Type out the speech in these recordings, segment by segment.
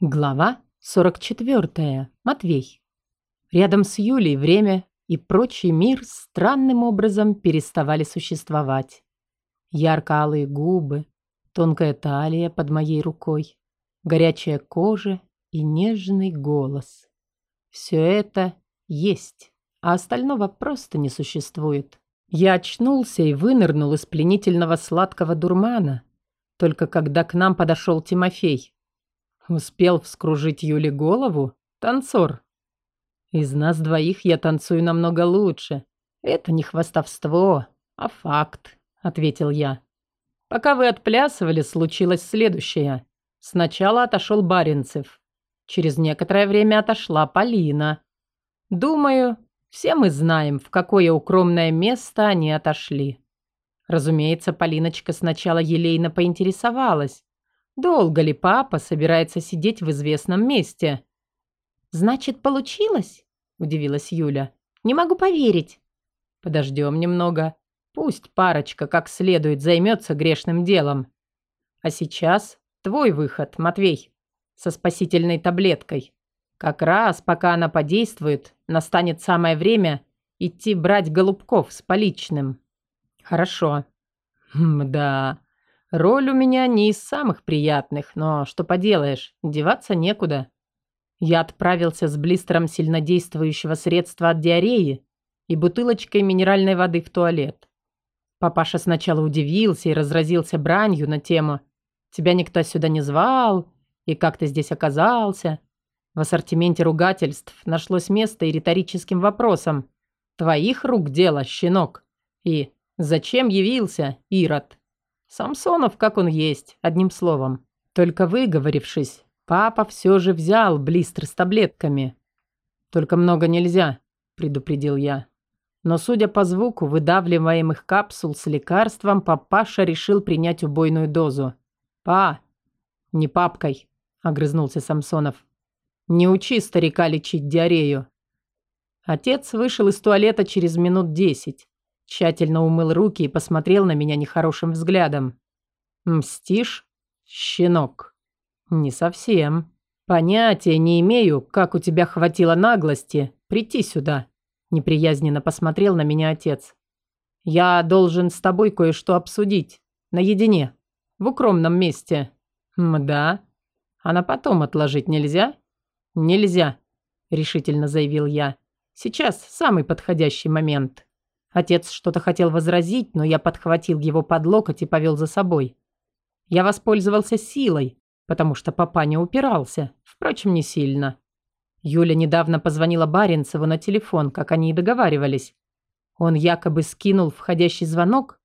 Глава 44. Матвей. Рядом с Юлей время и прочий мир странным образом переставали существовать. Ярко-алые губы, тонкая талия под моей рукой, горячая кожа и нежный голос. Все это есть, а остального просто не существует. Я очнулся и вынырнул из пленительного сладкого дурмана, только когда к нам подошел Тимофей. Успел вскружить Юле голову? Танцор. Из нас двоих я танцую намного лучше. Это не хвастовство, а факт, ответил я. Пока вы отплясывали, случилось следующее. Сначала отошел Баренцев. Через некоторое время отошла Полина. Думаю, все мы знаем, в какое укромное место они отошли. Разумеется, Полиночка сначала елейно поинтересовалась, Долго ли папа собирается сидеть в известном месте? Значит, получилось? Удивилась Юля. Не могу поверить. Подождем немного. Пусть парочка как следует займется грешным делом. А сейчас твой выход, Матвей, со спасительной таблеткой. Как раз, пока она подействует, настанет самое время идти брать голубков с поличным. Хорошо. Да. Роль у меня не из самых приятных, но что поделаешь, деваться некуда. Я отправился с блистером сильнодействующего средства от диареи и бутылочкой минеральной воды в туалет. Папаша сначала удивился и разразился бранью на тему «Тебя никто сюда не звал, и как ты здесь оказался?» В ассортименте ругательств нашлось место и риторическим вопросом «Твоих рук дело, щенок?» и «Зачем явился, Ирод?» Самсонов, как он есть, одним словом. Только выговорившись, папа все же взял блистер с таблетками. «Только много нельзя», – предупредил я. Но, судя по звуку выдавливаемых капсул с лекарством, папаша решил принять убойную дозу. «Па!» «Не папкой», – огрызнулся Самсонов. «Не учи старика лечить диарею». Отец вышел из туалета через минут десять. Тщательно умыл руки и посмотрел на меня нехорошим взглядом. «Мстишь, щенок?» «Не совсем. Понятия не имею, как у тебя хватило наглости прийти сюда». Неприязненно посмотрел на меня отец. «Я должен с тобой кое-что обсудить. Наедине. В укромном месте». «Мда. А на потом отложить нельзя?» «Нельзя», — решительно заявил я. «Сейчас самый подходящий момент». Отец что-то хотел возразить, но я подхватил его под локоть и повел за собой. Я воспользовался силой, потому что папа не упирался, впрочем, не сильно. Юля недавно позвонила Баренцеву на телефон, как они и договаривались. Он якобы скинул входящий звонок,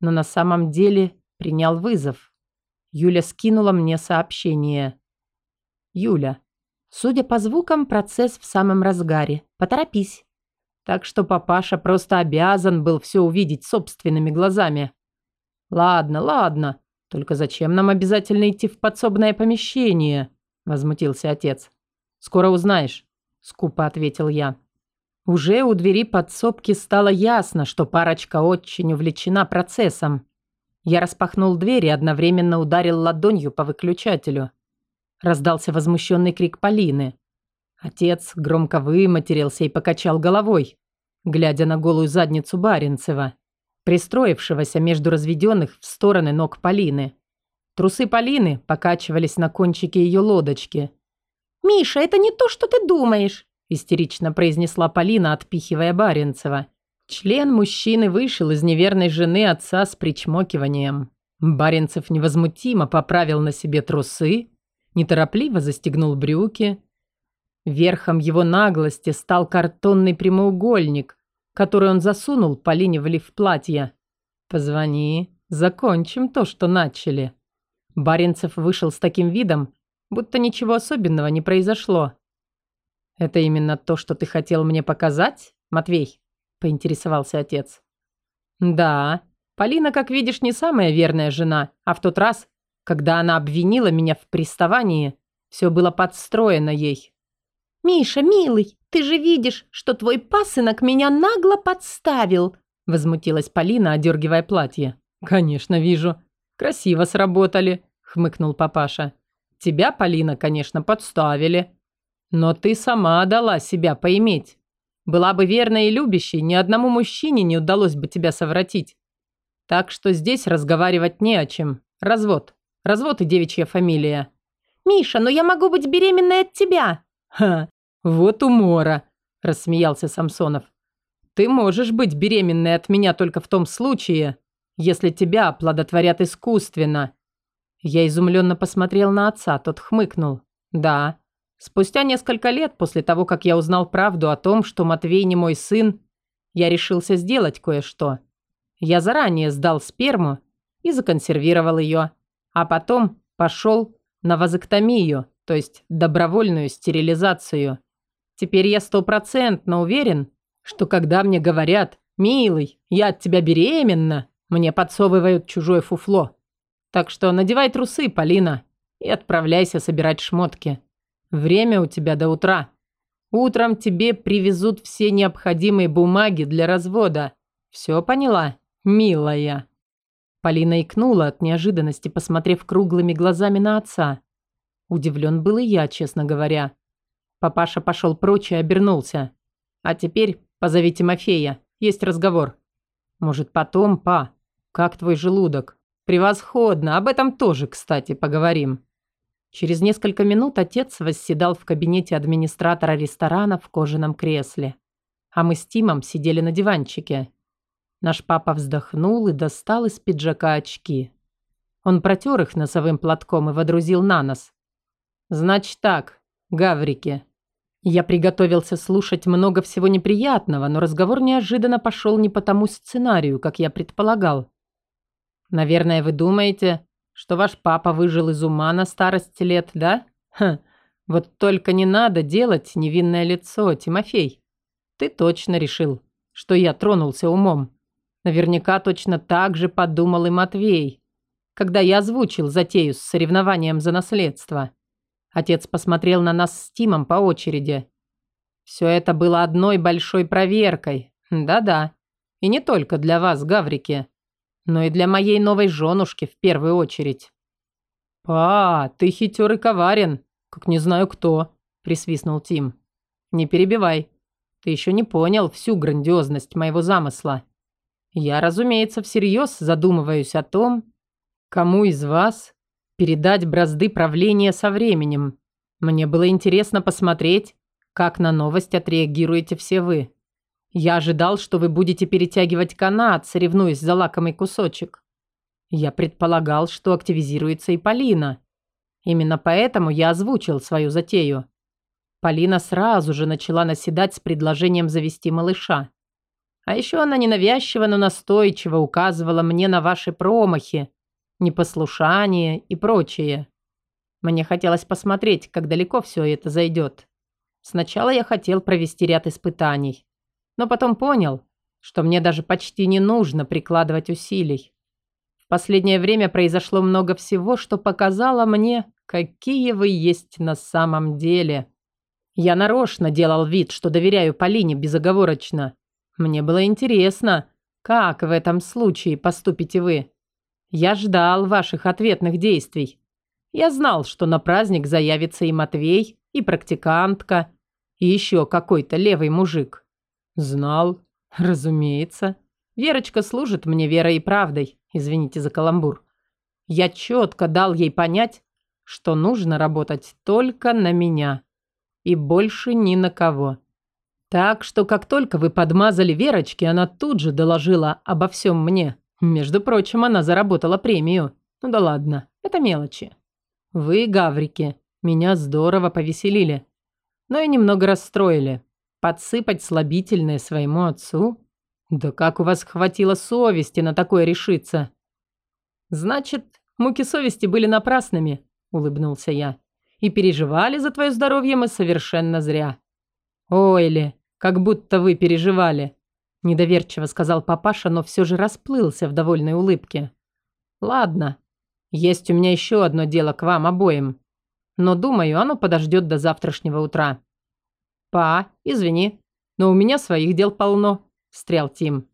но на самом деле принял вызов. Юля скинула мне сообщение. «Юля, судя по звукам, процесс в самом разгаре. Поторопись». Так что папаша просто обязан был все увидеть собственными глазами. «Ладно, ладно. Только зачем нам обязательно идти в подсобное помещение?» Возмутился отец. «Скоро узнаешь», — скупо ответил я. Уже у двери подсобки стало ясно, что парочка очень увлечена процессом. Я распахнул дверь и одновременно ударил ладонью по выключателю. Раздался возмущенный крик Полины. Отец громко выматерился и покачал головой, глядя на голую задницу Баренцева, пристроившегося между разведенных в стороны ног Полины. Трусы Полины покачивались на кончике ее лодочки. «Миша, это не то, что ты думаешь!» истерично произнесла Полина, отпихивая Баренцева. Член мужчины вышел из неверной жены отца с причмокиванием. Баренцев невозмутимо поправил на себе трусы, неторопливо застегнул брюки, Верхом его наглости стал картонный прямоугольник, который он засунул Полине в лиф платья. «Позвони, закончим то, что начали». Баренцев вышел с таким видом, будто ничего особенного не произошло. «Это именно то, что ты хотел мне показать, Матвей?» – поинтересовался отец. «Да, Полина, как видишь, не самая верная жена, а в тот раз, когда она обвинила меня в приставании, все было подстроено ей. «Миша, милый, ты же видишь, что твой пасынок меня нагло подставил!» Возмутилась Полина, одергивая платье. «Конечно, вижу. Красиво сработали», — хмыкнул папаша. Тебя, Полина, конечно, подставили. Но ты сама дала себя поиметь. Была бы верной и любящей, ни одному мужчине не удалось бы тебя совратить. Так что здесь разговаривать не о чем. Развод. Развод и девичья фамилия. «Миша, но я могу быть беременной от тебя!» «Ха, вот умора!» – рассмеялся Самсонов. «Ты можешь быть беременной от меня только в том случае, если тебя оплодотворят искусственно». Я изумленно посмотрел на отца, тот хмыкнул. «Да, спустя несколько лет после того, как я узнал правду о том, что Матвей не мой сын, я решился сделать кое-что. Я заранее сдал сперму и законсервировал ее, а потом пошел на вазоктомию, то есть добровольную стерилизацию. Теперь я стопроцентно уверен, что когда мне говорят «Милый, я от тебя беременна», мне подсовывают чужое фуфло. Так что надевай трусы, Полина, и отправляйся собирать шмотки. Время у тебя до утра. Утром тебе привезут все необходимые бумаги для развода. Все поняла, милая?» Полина икнула от неожиданности, посмотрев круглыми глазами на отца. Удивлен был и я, честно говоря. Папаша пошел прочь и обернулся. «А теперь позови Тимофея, есть разговор». «Может, потом, па? Как твой желудок?» «Превосходно, об этом тоже, кстати, поговорим». Через несколько минут отец восседал в кабинете администратора ресторана в кожаном кресле. А мы с Тимом сидели на диванчике. Наш папа вздохнул и достал из пиджака очки. Он протер их носовым платком и водрузил на нос. «Значит так, гаврики». Я приготовился слушать много всего неприятного, но разговор неожиданно пошел не по тому сценарию, как я предполагал. «Наверное, вы думаете, что ваш папа выжил из ума на старости лет, да? Ха, вот только не надо делать невинное лицо, Тимофей. Ты точно решил, что я тронулся умом. Наверняка точно так же подумал и Матвей, когда я озвучил затею с соревнованием за наследство. Отец посмотрел на нас с Тимом по очереди. Все это было одной большой проверкой. Да-да. И не только для вас, гаврики, но и для моей новой женушки в первую очередь. «Па, ты хитер и коварен, как не знаю кто», – присвистнул Тим. «Не перебивай. Ты еще не понял всю грандиозность моего замысла. Я, разумеется, всерьез задумываюсь о том, кому из вас передать бразды правления со временем. Мне было интересно посмотреть, как на новость отреагируете все вы. Я ожидал, что вы будете перетягивать канат, соревнуясь за лакомый кусочек. Я предполагал, что активизируется и Полина. Именно поэтому я озвучил свою затею. Полина сразу же начала наседать с предложением завести малыша. А еще она ненавязчиво, но настойчиво указывала мне на ваши промахи, непослушание и прочее. Мне хотелось посмотреть, как далеко все это зайдет. Сначала я хотел провести ряд испытаний, но потом понял, что мне даже почти не нужно прикладывать усилий. В последнее время произошло много всего, что показало мне, какие вы есть на самом деле. Я нарочно делал вид, что доверяю Полине безоговорочно, мне было интересно, как в этом случае поступите вы. Я ждал ваших ответных действий. Я знал, что на праздник заявится и Матвей, и практикантка, и еще какой-то левый мужик. Знал, разумеется. Верочка служит мне верой и правдой, извините за каламбур. Я четко дал ей понять, что нужно работать только на меня и больше ни на кого. Так что, как только вы подмазали Верочке, она тут же доложила обо всем мне. Между прочим, она заработала премию. Ну да ладно, это мелочи. Вы, гаврики, меня здорово повеселили. Но и немного расстроили. Подсыпать слабительное своему отцу? Да как у вас хватило совести на такое решиться? Значит, муки совести были напрасными, улыбнулся я. И переживали за твое здоровье мы совершенно зря. Ой ли, как будто вы переживали», – недоверчиво сказал папаша, но все же расплылся в довольной улыбке. «Ладно, есть у меня еще одно дело к вам обоим, но, думаю, оно подождет до завтрашнего утра». «Па, извини, но у меня своих дел полно», – встрял Тим.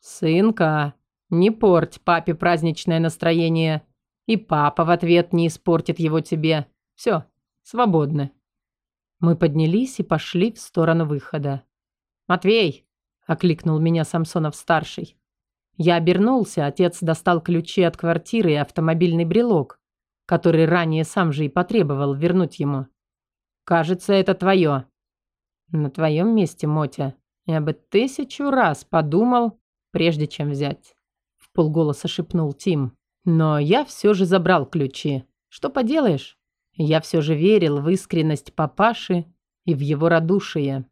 «Сынка, не порть папе праздничное настроение, и папа в ответ не испортит его тебе. Все, свободны». Мы поднялись и пошли в сторону выхода. «Матвей!» – окликнул меня Самсонов-старший. Я обернулся, отец достал ключи от квартиры и автомобильный брелок, который ранее сам же и потребовал вернуть ему. «Кажется, это твое». «На твоем месте, Мотя, я бы тысячу раз подумал, прежде чем взять», – в полголоса шепнул Тим. «Но я все же забрал ключи. Что поделаешь? Я все же верил в искренность папаши и в его радушие».